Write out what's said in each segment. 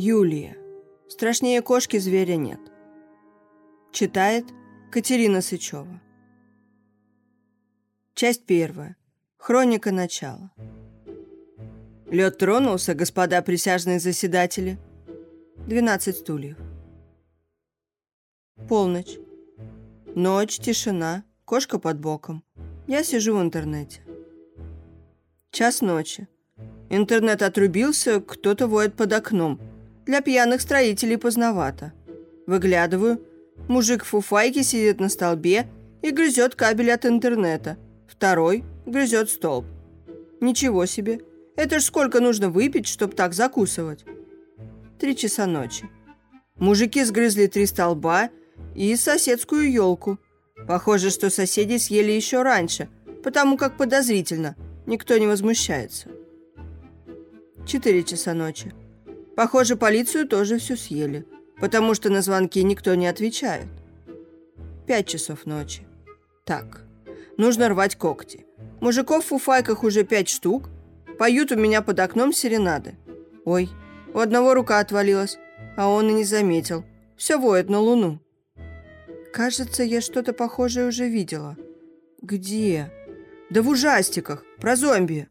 Юлия. Страшнее кошки зверя нет. Читает Катерина Сычева. Часть первая. Хроника начала. Лед тронулся, господа присяжные заседатели. 12 стульев. Полночь. Ночь, тишина, кошка под боком. Я сижу в интернете. Час ночи. Интернет отрубился, кто-то воет под окном – для пьяных строителей поздновато. Выглядываю. Мужик в фуфайке сидит на столбе и грызет кабель от интернета. Второй грызет столб. Ничего себе. Это ж сколько нужно выпить, чтобы так закусывать? Три часа ночи. Мужики сгрызли три столба и соседскую елку. Похоже, что соседи съели еще раньше, потому как подозрительно. Никто не возмущается. Четыре часа ночи. Похоже, полицию тоже все съели, потому что на звонки никто не отвечает. Пять часов ночи. Так, нужно рвать когти. Мужиков в фуфайках уже пять штук. Поют у меня под окном серенады. Ой, у одного рука отвалилась, а он и не заметил. Все воет на луну. Кажется, я что-то похожее уже видела. Где? Да в ужастиках, про зомби.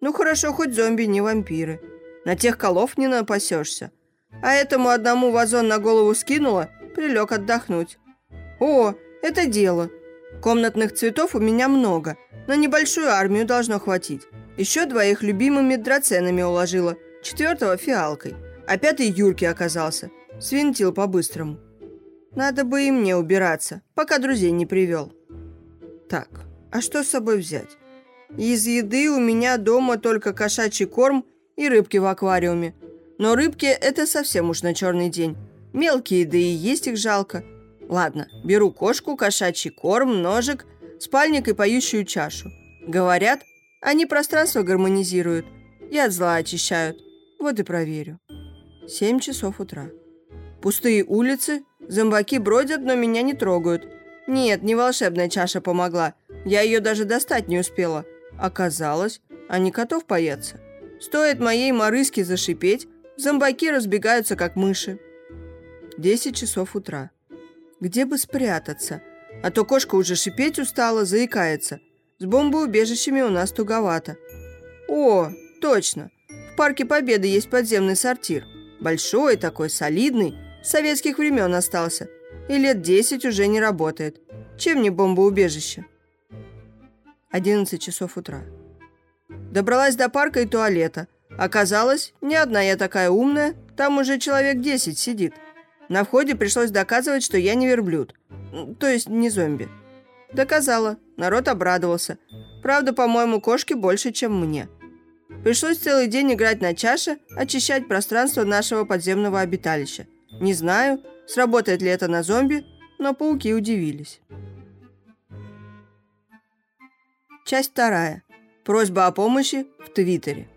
Ну хорошо, хоть зомби не вампиры. На тех колов не напасешься. А этому одному вазон на голову скинула, прилег отдохнуть. О, это дело. Комнатных цветов у меня много, но небольшую армию должно хватить. Еще двоих любимыми драценами уложила, четвертого фиалкой, а пятый Юрки оказался. Свинтил по-быстрому. Надо бы и мне убираться, пока друзей не привел. Так, а что с собой взять? Из еды у меня дома только кошачий корм и рыбки в аквариуме. Но рыбки – это совсем уж на черный день. Мелкие, да и есть их жалко. Ладно, беру кошку, кошачий корм, ножик, спальник и поющую чашу. Говорят, они пространство гармонизируют и от зла очищают. Вот и проверю. Семь часов утра. Пустые улицы, зомбаки бродят, но меня не трогают. Нет, не волшебная чаша помогла. Я ее даже достать не успела. Оказалось, они котов боятся. Стоит моей морыске зашипеть, зомбаки разбегаются, как мыши. Десять часов утра. Где бы спрятаться? А то кошка уже шипеть устала, заикается. С бомбоубежищами у нас туговато. О, точно. В Парке Победы есть подземный сортир. Большой такой, солидный. С советских времен остался. И лет десять уже не работает. Чем не бомбоубежище? 11 часов утра. Добралась до парка и туалета. Оказалось, не одна я такая умная, там уже человек 10 сидит. На входе пришлось доказывать, что я не верблюд. То есть не зомби. Доказала. Народ обрадовался. Правда, по-моему, кошки больше, чем мне. Пришлось целый день играть на чаше, очищать пространство нашего подземного обиталища. Не знаю, сработает ли это на зомби, но пауки удивились. Часть вторая. Просьба о помощи в Твиттере.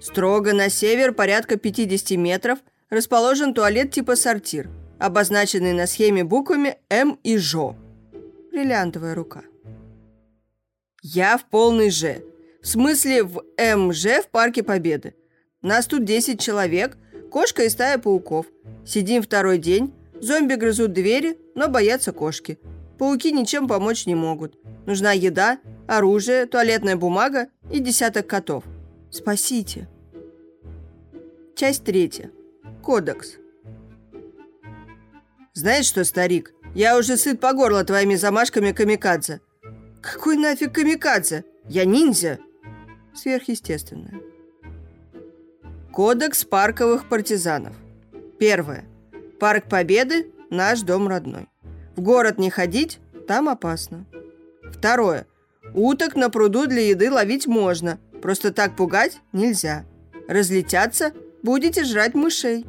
Строго на север, порядка 50 метров, расположен туалет типа сортир, обозначенный на схеме буквами М и Ж. Бриллиантовая рука. Я в полный Ж. В смысле в МЖ в Парке Победы. Нас тут 10 человек, кошка и стая пауков. Сидим второй день, зомби грызут двери, но боятся кошки. Пауки ничем помочь не могут. Нужна еда, оружие, туалетная бумага и десяток котов. Спасите. Часть третья. Кодекс. Знаешь что, старик, я уже сыт по горло твоими замашками камикадзе. Какой нафиг камикадзе? Я ниндзя. Сверхъестественное. Кодекс парковых партизанов. Первое. Парк Победы – наш дом родной. В город не ходить, там опасно. Второе. Уток на пруду для еды ловить можно, просто так пугать нельзя. Разлетятся, будете жрать мышей.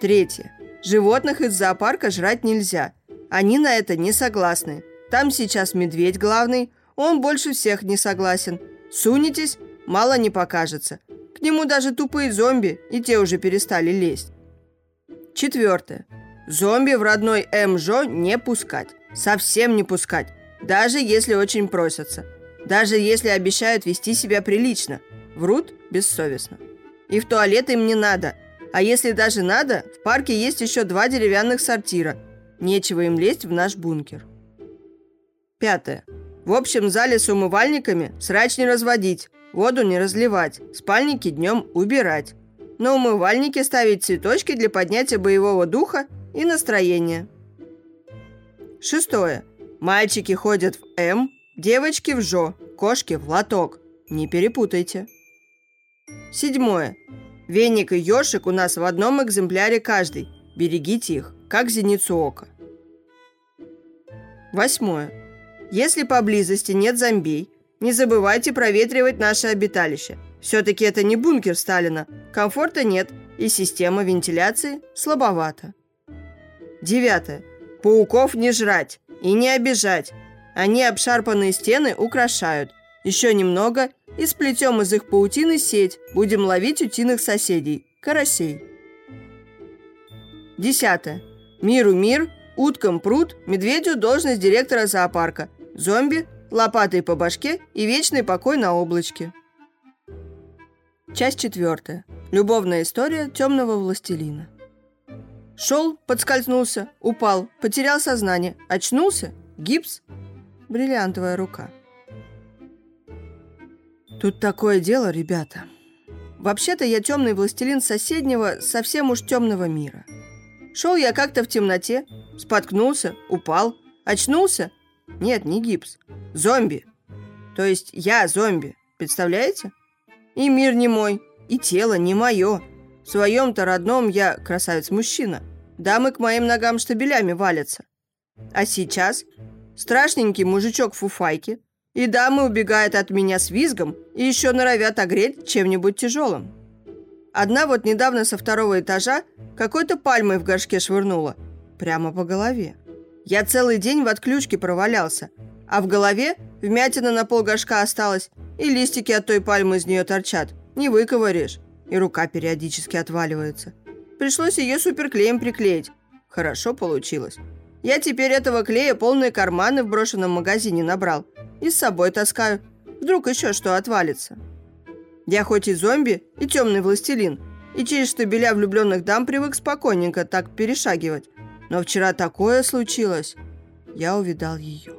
Третье. Животных из зоопарка жрать нельзя. Они на это не согласны. Там сейчас медведь главный, он больше всех не согласен. Сунетесь, мало не покажется. К нему даже тупые зомби, и те уже перестали лезть. Четвертое. Зомби в родной МЖО не пускать. Совсем не пускать. Даже если очень просятся. Даже если обещают вести себя прилично. Врут бессовестно. И в туалет им не надо. А если даже надо, в парке есть еще два деревянных сортира. Нечего им лезть в наш бункер. Пятое. В общем зале с умывальниками срач не разводить, воду не разливать, спальники днем убирать. На умывальнике ставить цветочки для поднятия боевого духа и настроения. Шестое. Мальчики ходят в М, девочки в ЖО, кошки в лоток. Не перепутайте. Седьмое. Веник и ёшик у нас в одном экземпляре каждый. Берегите их, как зеницу ока. Восьмое. Если поблизости нет зомбей, не забывайте проветривать наше обиталище. Все-таки это не бункер Сталина. Комфорта нет, и система вентиляции слабовата. Девятое. Пауков не жрать и не обижать. Они обшарпанные стены украшают. Еще немного и сплетем из их паутины сеть. Будем ловить утиных соседей. Карасей. Десятое. Миру мир, уткам пруд, медведю должность директора зоопарка. Зомби, лопатой по башке и вечный покой на облачке. Часть четвертая. Любовная история темного властелина. Шел, подскользнулся, упал, потерял сознание, очнулся, гипс, бриллиантовая рука. Тут такое дело, ребята. Вообще-то я темный властелин соседнего, совсем уж темного мира. Шел я как-то в темноте, споткнулся, упал, очнулся. Нет, не гипс. Зомби. То есть я зомби. Представляете? И мир не мой, и тело не мое. В своем-то родном я красавец-мужчина. Дамы к моим ногам штабелями валятся. А сейчас страшненький мужичок в фуфайке, и дамы убегают от меня с визгом и еще норовят огреть чем-нибудь тяжелым. Одна вот недавно со второго этажа какой-то пальмой в горшке швырнула. Прямо по голове. Я целый день в отключке провалялся, а в голове вмятина на пол горшка осталась, и листики от той пальмы из нее торчат. Не выковыришь и рука периодически отваливается. Пришлось ее суперклеем приклеить. Хорошо получилось. Я теперь этого клея полные карманы в брошенном магазине набрал. И с собой таскаю. Вдруг еще что отвалится. Я хоть и зомби, и темный властелин, и через штабеля влюбленных дам привык спокойненько так перешагивать. Но вчера такое случилось. Я увидал ее.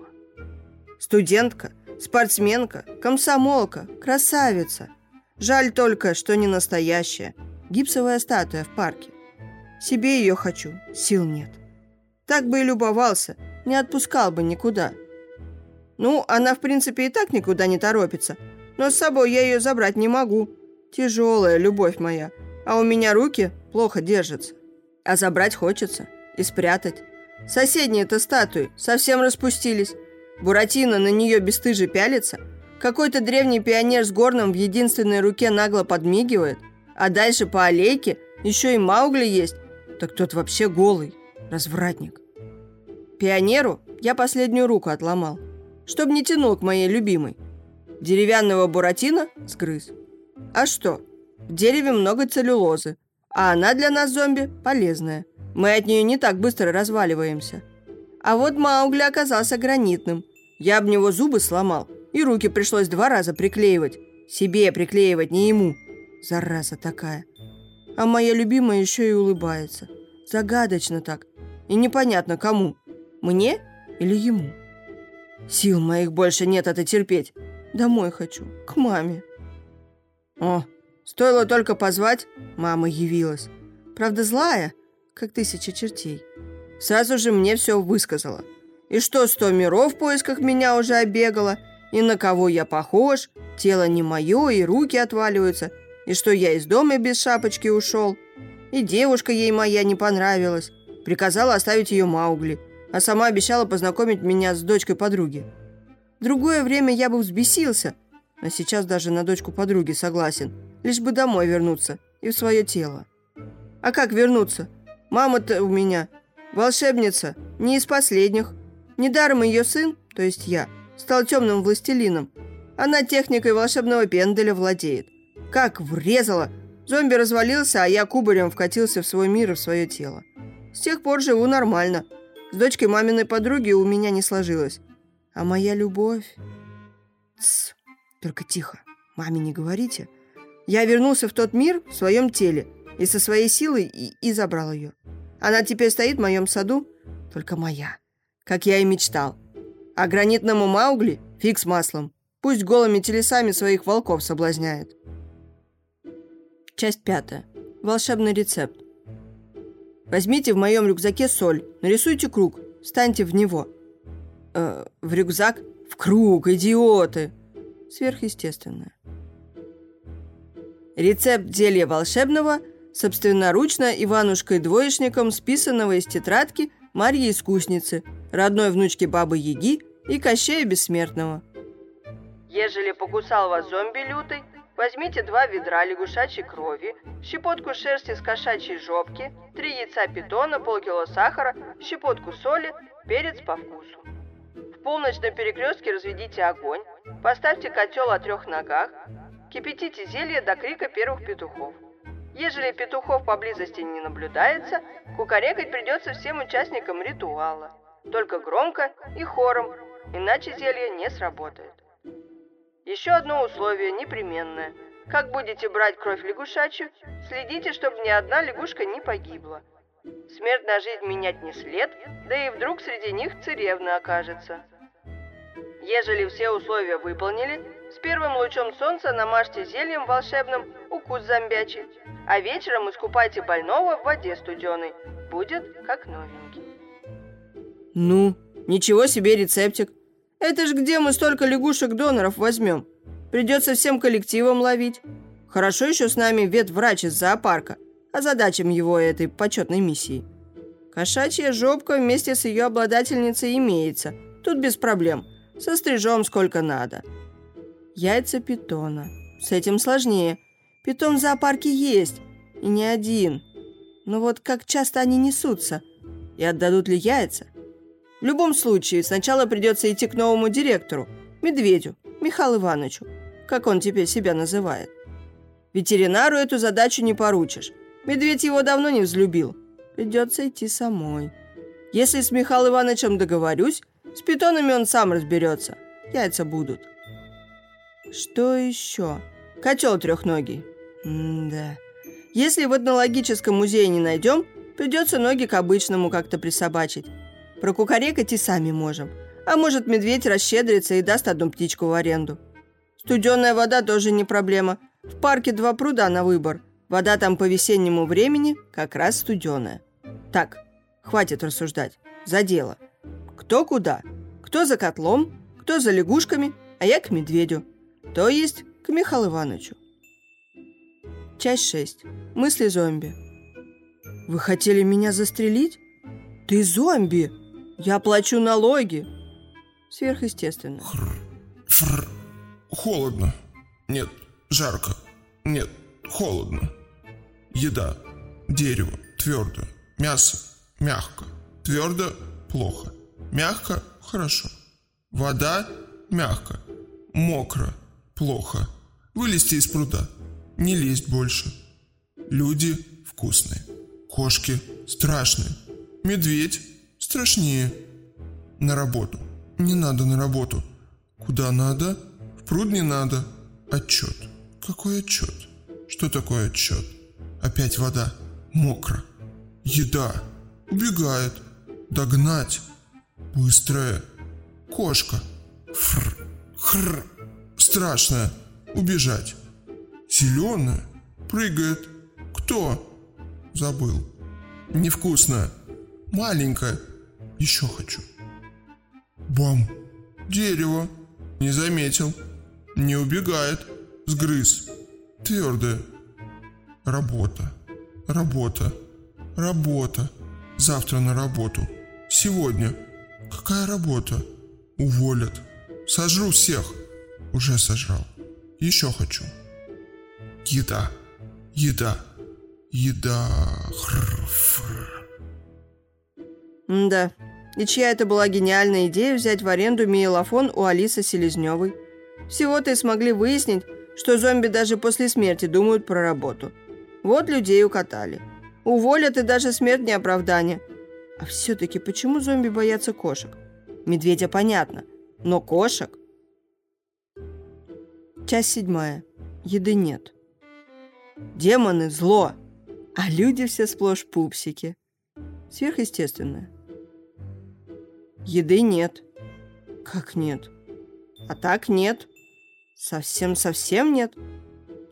Студентка, спортсменка, комсомолка, красавица – Жаль только, что не настоящая. Гипсовая статуя в парке. Себе ее хочу, сил нет. Так бы и любовался, не отпускал бы никуда. Ну, она, в принципе, и так никуда не торопится. Но с собой я ее забрать не могу. Тяжелая любовь моя. А у меня руки плохо держатся. А забрать хочется. И спрятать. Соседние-то статуи совсем распустились. Буратино на нее бесстыже пялится – какой-то древний пионер с горном в единственной руке нагло подмигивает, а дальше по аллейке еще и Маугли есть. Так тот вообще голый, развратник. Пионеру я последнюю руку отломал, чтобы не тянул к моей любимой. Деревянного буратино сгрыз. А что? В дереве много целлюлозы, а она для нас зомби полезная. Мы от нее не так быстро разваливаемся. А вот Маугли оказался гранитным. Я об него зубы сломал, и руки пришлось два раза приклеивать. Себе приклеивать, не ему. Зараза такая. А моя любимая еще и улыбается. Загадочно так. И непонятно кому. Мне или ему. Сил моих больше нет это терпеть. Домой хочу, к маме. О, стоило только позвать, мама явилась. Правда, злая, как тысяча чертей. Сразу же мне все высказала. И что сто миров в поисках меня уже обегала, и на кого я похож, тело не мое, и руки отваливаются, и что я из дома без шапочки ушел. И девушка ей моя не понравилась. Приказала оставить ее Маугли, а сама обещала познакомить меня с дочкой подруги. Другое время я бы взбесился, а сейчас даже на дочку подруги согласен, лишь бы домой вернуться и в свое тело. А как вернуться? Мама-то у меня волшебница, не из последних. Недаром ее сын, то есть я, стал темным властелином. Она техникой волшебного пенделя владеет. Как врезала! Зомби развалился, а я кубарем вкатился в свой мир и в свое тело. С тех пор живу нормально. С дочкой маминой подруги у меня не сложилось. А моя любовь... Тсс, только тихо, маме не говорите. Я вернулся в тот мир в своем теле и со своей силой и, и забрал ее. Она теперь стоит в моем саду, только моя, как я и мечтал. А гранитному Маугли фиг с маслом. Пусть голыми телесами своих волков соблазняет. Часть пятая. Волшебный рецепт. Возьмите в моем рюкзаке соль, нарисуйте круг, встаньте в него. Э, в рюкзак? В круг, идиоты! Сверхъестественное. Рецепт зелья волшебного собственноручно Иванушкой-двоечником, списанного из тетрадки Марьи Искусницы, родной внучки Бабы Яги и Кощея Бессмертного. Ежели покусал вас зомби лютый, возьмите два ведра лягушачьей крови, щепотку шерсти с кошачьей жопки, три яйца питона, полкило сахара, щепотку соли, перец по вкусу. В полночном перекрестке разведите огонь, поставьте котел о трех ногах, Кипятите зелье до крика первых петухов. Ежели петухов поблизости не наблюдается, кукарекать придется всем участникам ритуала. Только громко и хором, иначе зелье не сработает. Еще одно условие непременное. Как будете брать кровь лягушачью, следите, чтобы ни одна лягушка не погибла. Смерть на жизнь менять не след, да и вдруг среди них царевна окажется. Ежели все условия выполнили, с первым лучом солнца намажьте зельем волшебным укус зомбячий, а вечером искупайте больного в воде студеной. Будет как новенький. Ну, ничего себе рецептик. Это ж где мы столько лягушек-доноров возьмем? Придется всем коллективом ловить. Хорошо еще с нами ветврач из зоопарка, а задачам его этой почетной миссии. Кошачья жопка вместе с ее обладательницей имеется. Тут без проблем – Сострижем сколько надо. Яйца питона. С этим сложнее. Питон в зоопарке есть. И не один. Но вот как часто они несутся? И отдадут ли яйца? В любом случае, сначала придется идти к новому директору, Медведю, Михаилу Ивановичу, как он теперь себя называет. Ветеринару эту задачу не поручишь. Медведь его давно не взлюбил. Придется идти самой. Если с Михаилом Ивановичем договорюсь, с питонами он сам разберется. Яйца будут. Что еще? Котел трехногий. М-да. Если в этнологическом музее не найдем, придется ноги к обычному как-то присобачить. Прокукарекать и сами можем. А может, медведь расщедрится и даст одну птичку в аренду. Студенная вода тоже не проблема. В парке два пруда на выбор. Вода там по весеннему времени как раз студеная. Так, хватит рассуждать. За дело. Кто куда? Кто за котлом, кто за лягушками, а я к медведю. То есть к Михаилу Ивановичу. Часть 6. Мысли зомби. Вы хотели меня застрелить? Ты зомби! Я плачу налоги. Сверхъестественно. Хр, фр, холодно. Нет, жарко. Нет, холодно. Еда, дерево, твердо. Мясо, мягко. Твердо, плохо. Мягко – хорошо. Вода – мягко. Мокро – плохо. Вылезти из пруда. Не лезть больше. Люди вкусные. Кошки страшные. Медведь страшнее. На работу. Не надо на работу. Куда надо? В пруд не надо. Отчет. Какой отчет? Что такое отчет? Опять вода. Мокро. Еда. Убегает. Догнать. Быстрая. Кошка. Фр. Хр. Страшная. Убежать. Зеленая. Прыгает. Кто? Забыл. Невкусная. Маленькая. Еще хочу. Бам. Дерево. Не заметил. Не убегает. Сгрыз. Твердое. Работа. Работа. Работа. Завтра на работу. Сегодня. Какая работа? Уволят. Сожру всех. Уже сожрал. Еще хочу. Еда. Еда. Еда. Хр-фр. Да. И чья это была гениальная идея взять в аренду миелофон у Алисы Селезневой? Всего-то и смогли выяснить, что зомби даже после смерти думают про работу. Вот людей укатали. Уволят и даже смерть не оправдание – а все-таки почему зомби боятся кошек? Медведя понятно, но кошек? Часть седьмая. Еды нет. Демоны – зло, а люди все сплошь пупсики. Сверхъестественное. Еды нет. Как нет? А так нет. Совсем-совсем нет?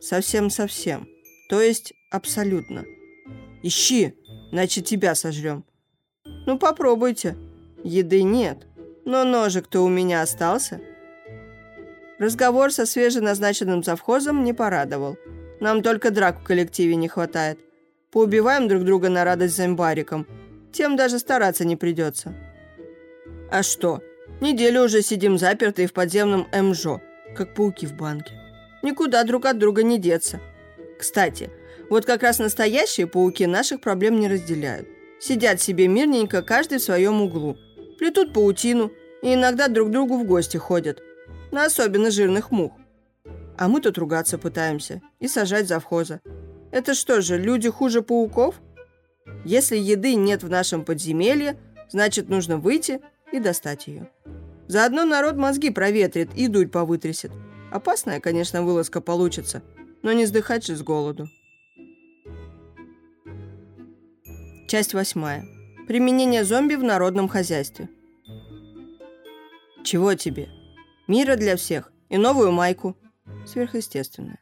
Совсем-совсем. То есть абсолютно. Ищи, иначе тебя сожрем. Ну, попробуйте. Еды нет. Но ножик-то у меня остался. Разговор со свеженазначенным завхозом не порадовал. Нам только драк в коллективе не хватает. Поубиваем друг друга на радость зомбариком. Тем даже стараться не придется. А что? Неделю уже сидим запертые в подземном МЖО, как пауки в банке. Никуда друг от друга не деться. Кстати, вот как раз настоящие пауки наших проблем не разделяют. Сидят себе мирненько, каждый в своем углу. Плетут паутину и иногда друг другу в гости ходят. На особенно жирных мух. А мы тут ругаться пытаемся и сажать завхоза. Это что же, люди хуже пауков? Если еды нет в нашем подземелье, значит нужно выйти и достать ее. Заодно народ мозги проветрит и дурь повытрясет. Опасная, конечно, вылазка получится, но не сдыхать же с голоду. Часть восьмая. Применение зомби в народном хозяйстве. Чего тебе? Мира для всех и новую майку. Сверхъестественное.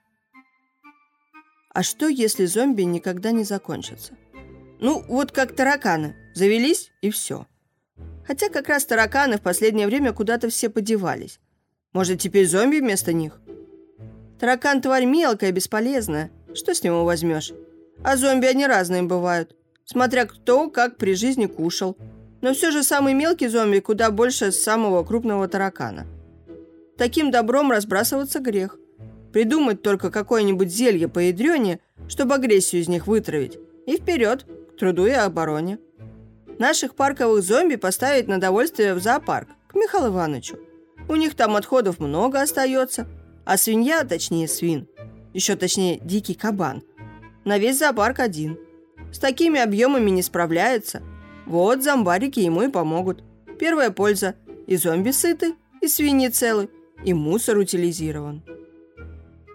А что, если зомби никогда не закончатся? Ну, вот как тараканы. Завелись и все. Хотя как раз тараканы в последнее время куда-то все подевались. Может, теперь зомби вместо них? Таракан – тварь мелкая, бесполезная. Что с него возьмешь? А зомби они разные бывают. Смотря кто как при жизни кушал. Но все же самый мелкий зомби куда больше самого крупного таракана. Таким добром разбрасываться грех. Придумать только какое-нибудь зелье по чтобы агрессию из них вытравить. И вперед, к труду и обороне. Наших парковых зомби поставить на довольствие в зоопарк, к Михаилу Ивановичу. У них там отходов много остается, а свинья, точнее свин, еще точнее дикий кабан, на весь зоопарк один. С такими объемами не справляется. Вот зомбарики ему и помогут. Первая польза – и зомби сыты, и свиньи целы, и мусор утилизирован.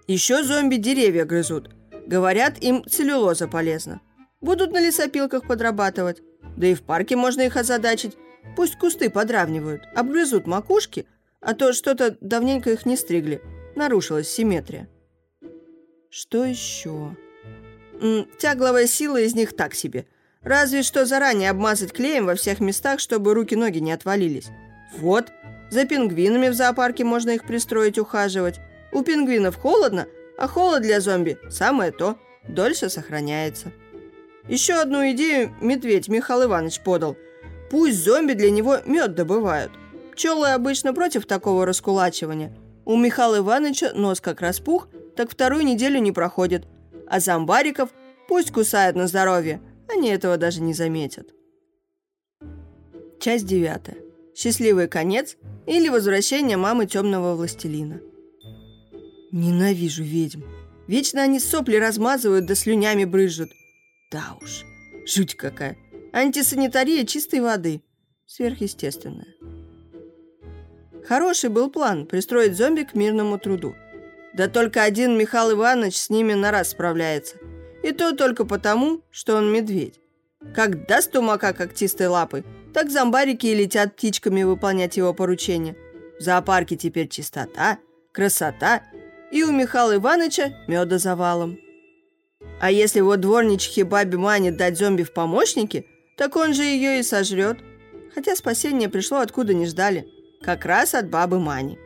Еще зомби деревья грызут. Говорят, им целлюлоза полезна. Будут на лесопилках подрабатывать. Да и в парке можно их озадачить. Пусть кусты подравнивают, обгрызут макушки, а то что-то давненько их не стригли. Нарушилась симметрия. Что еще? М тягловая сила из них так себе. Разве что заранее обмазать клеем во всех местах, чтобы руки-ноги не отвалились. Вот, за пингвинами в зоопарке можно их пристроить, ухаживать. У пингвинов холодно, а холод для зомби – самое то, дольше сохраняется. Еще одну идею медведь Михаил Иванович подал. Пусть зомби для него мед добывают. Пчелы обычно против такого раскулачивания. У Михаила Ивановича нос как распух, так вторую неделю не проходит. А зомбариков пусть кусают на здоровье, они этого даже не заметят. Часть девятая. Счастливый конец или возвращение мамы темного властелина. Ненавижу ведьм. Вечно они сопли размазывают да слюнями брызжут. Да уж, жуть какая. Антисанитария чистой воды. Сверхъестественная. Хороший был план пристроить зомби к мирному труду. Да только один Михаил Иванович с ними на раз справляется. И то только потому, что он медведь. Как даст тумака когтистой лапы, так зомбарики и летят птичками выполнять его поручения. В зоопарке теперь чистота, красота, и у Михаила Ивановича меда завалом. А если вот дворничихе бабе Мане дать зомби в помощники, так он же ее и сожрет. Хотя спасение пришло откуда не ждали. Как раз от бабы Мани.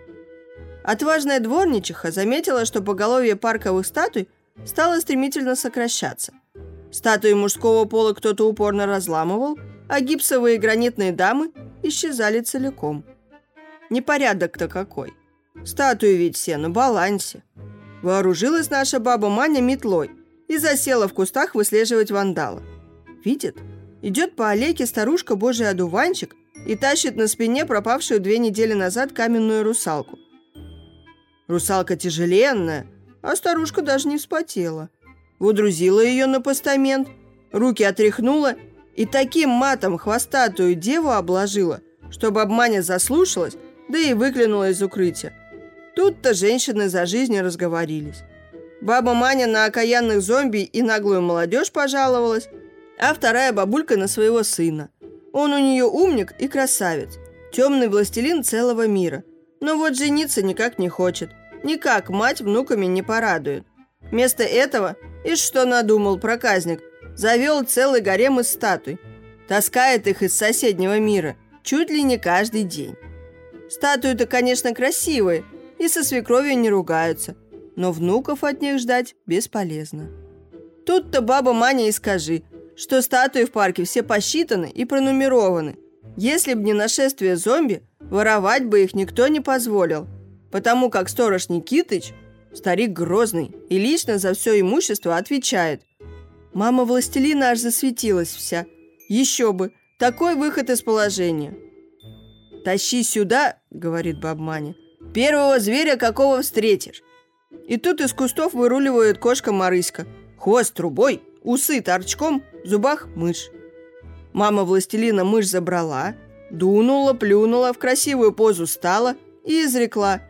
Отважная дворничиха заметила, что поголовье парковых статуй стало стремительно сокращаться. Статуи мужского пола кто-то упорно разламывал, а гипсовые гранитные дамы исчезали целиком. Непорядок-то какой. Статуи ведь все на балансе. Вооружилась наша баба Маня метлой – и засела в кустах выслеживать вандала. Видит, идет по аллейке старушка Божий одуванчик и тащит на спине пропавшую две недели назад каменную русалку. Русалка тяжеленная, а старушка даже не вспотела. Удрузила ее на постамент, руки отряхнула и таким матом хвостатую деву обложила, чтобы обманя заслушалась, да и выглянула из укрытия. Тут-то женщины за жизнь разговорились. Баба Маня на окаянных зомби и наглую молодежь пожаловалась, а вторая бабулька на своего сына. Он у нее умник и красавец, темный властелин целого мира. Но вот жениться никак не хочет, никак мать внуками не порадует. Вместо этого, и что надумал проказник, завел целый гарем из статуй. Таскает их из соседнего мира, чуть ли не каждый день. Статуи-то, конечно, красивые, и со свекровью не ругаются, но внуков от них ждать бесполезно. Тут-то баба Маня и скажи, что статуи в парке все посчитаны и пронумерованы. Если б не нашествие зомби, воровать бы их никто не позволил, потому как сторож Никитыч – старик грозный и лично за все имущество отвечает. Мама властелина аж засветилась вся. Еще бы, такой выход из положения. «Тащи сюда», – говорит баб Маня, – «первого зверя, какого встретишь». И тут из кустов выруливает кошка Марыська. Хвост трубой, усы торчком, в зубах мышь. Мама властелина мышь забрала, дунула, плюнула, в красивую позу стала и изрекла.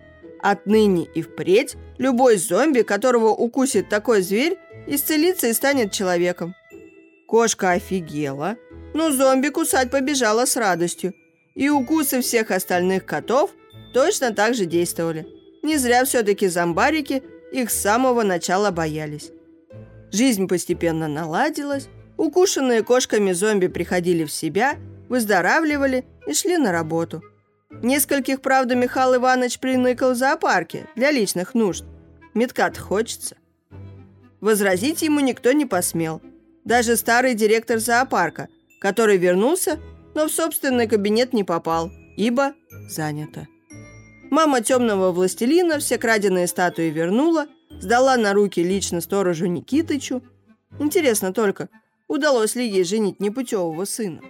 Отныне и впредь любой зомби, которого укусит такой зверь, исцелится и станет человеком. Кошка офигела, но зомби кусать побежала с радостью. И укусы всех остальных котов точно так же действовали. Не зря все-таки зомбарики их с самого начала боялись. Жизнь постепенно наладилась, укушенные кошками зомби приходили в себя, выздоравливали и шли на работу. Нескольких, правда, Михаил Иванович приныкал в зоопарке для личных нужд. Медкат хочется. Возразить ему никто не посмел. Даже старый директор зоопарка, который вернулся, но в собственный кабинет не попал, ибо занято. Мама темного властелина все краденые статуи вернула, сдала на руки лично сторожу Никитычу. Интересно только, удалось ли ей женить непутевого сына.